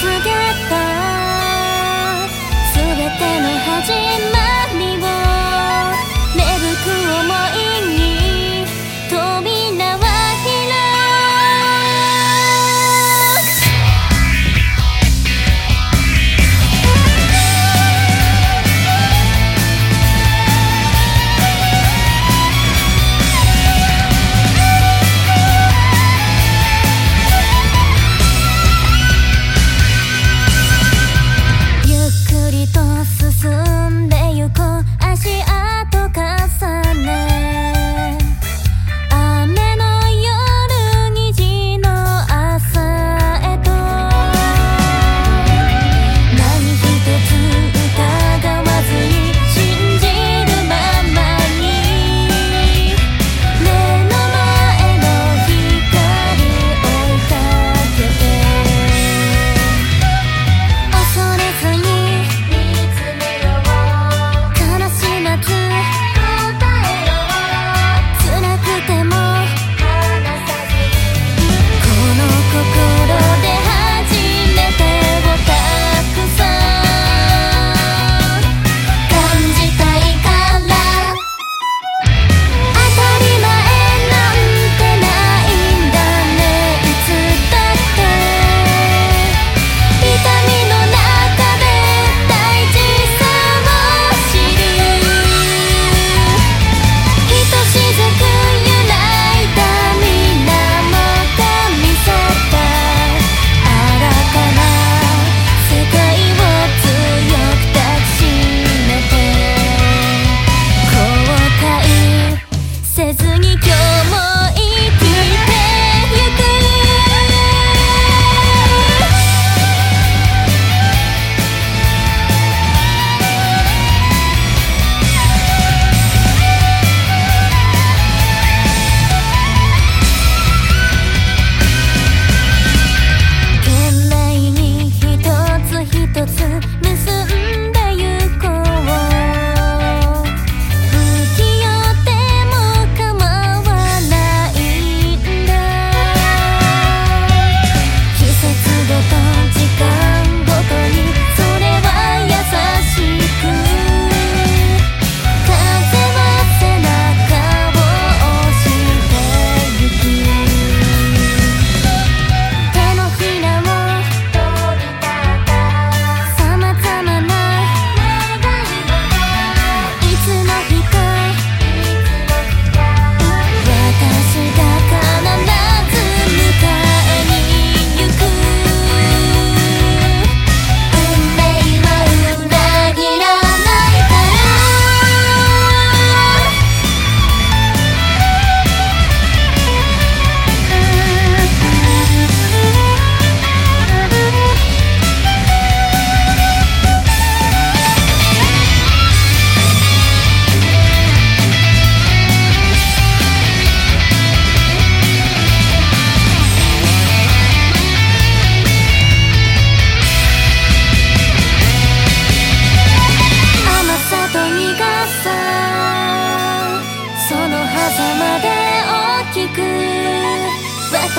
告げ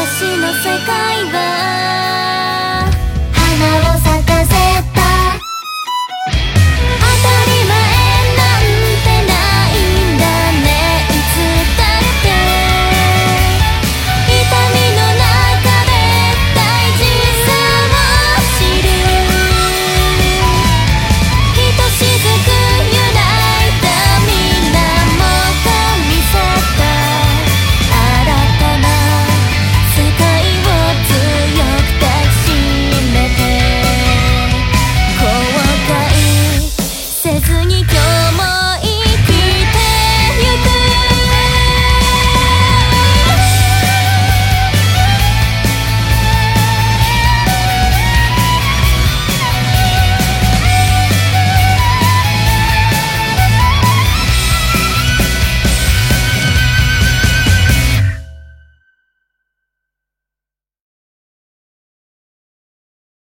私の世界